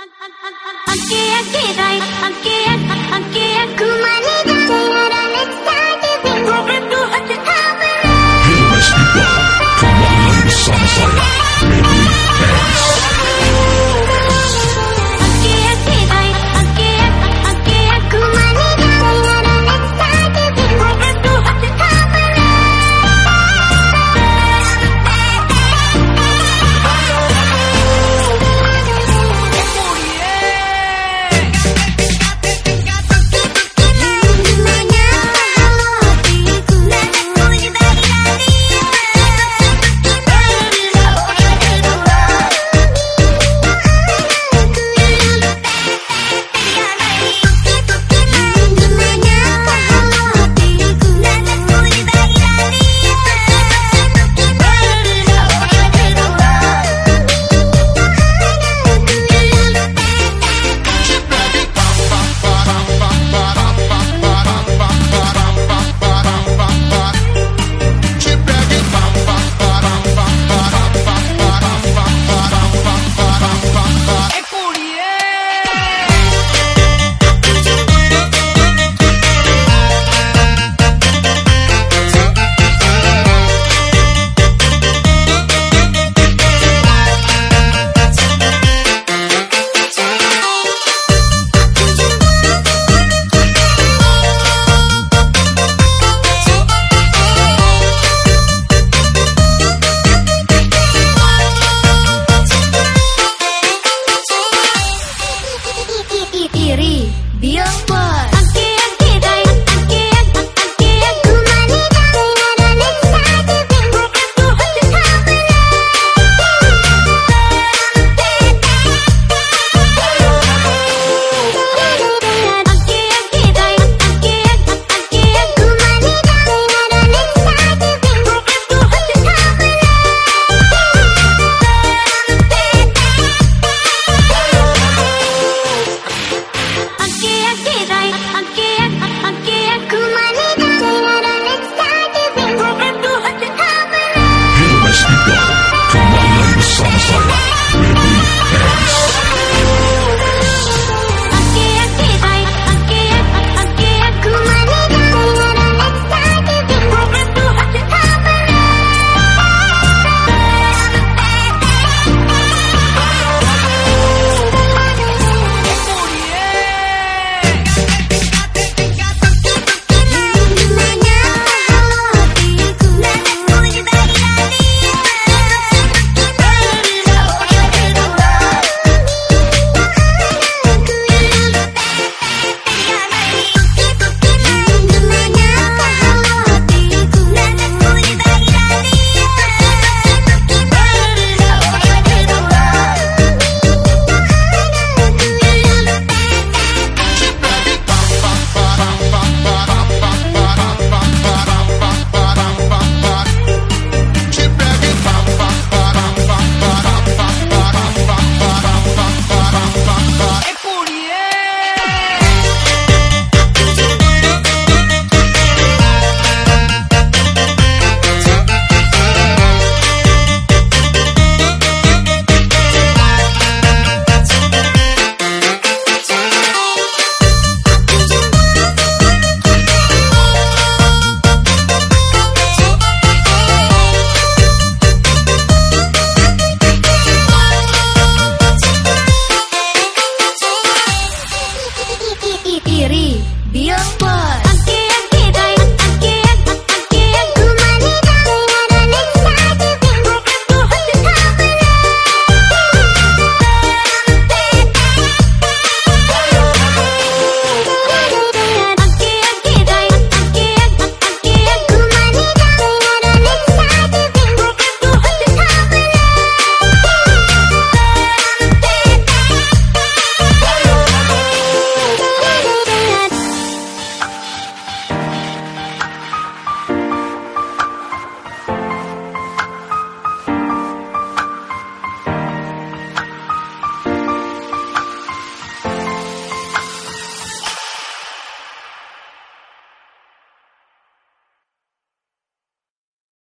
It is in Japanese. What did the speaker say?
あきあきだい